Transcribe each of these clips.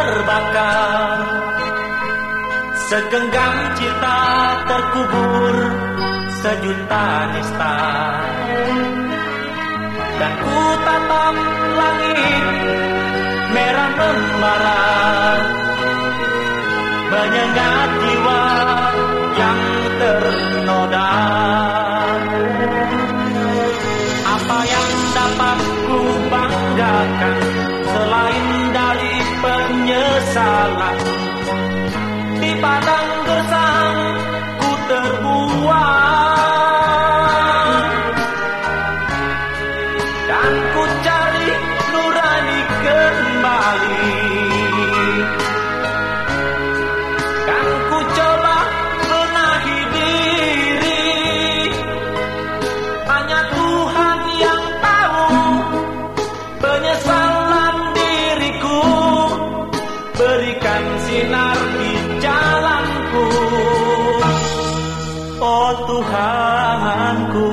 terbakar. Segenggam cinta terkubur Sejuta nista. Dan ku tatap langit Merah membara. Menyengat jiwa yang ter penyesalan Di padang gersang ku terbuang Tuhanku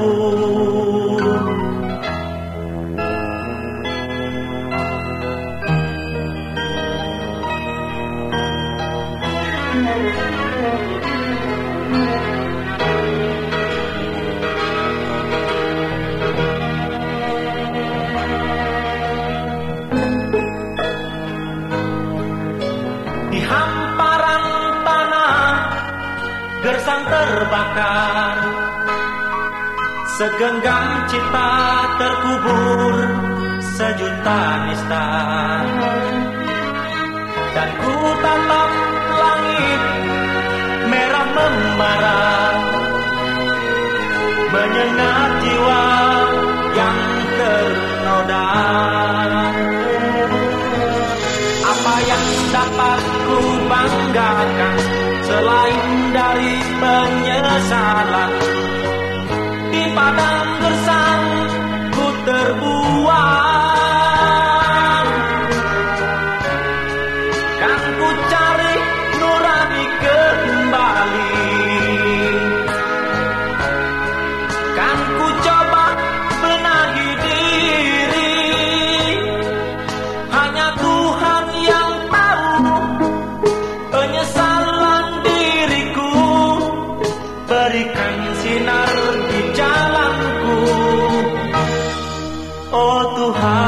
Thank you. Gersang terbakar. Segenggam cinta terkubur sejuta nista. Dan ku tatap langit merah membara. Menyengat jiwa yang ternoda. Apa yang dapat ku banggakan selain dari penyesalan di padang Oh Tuhan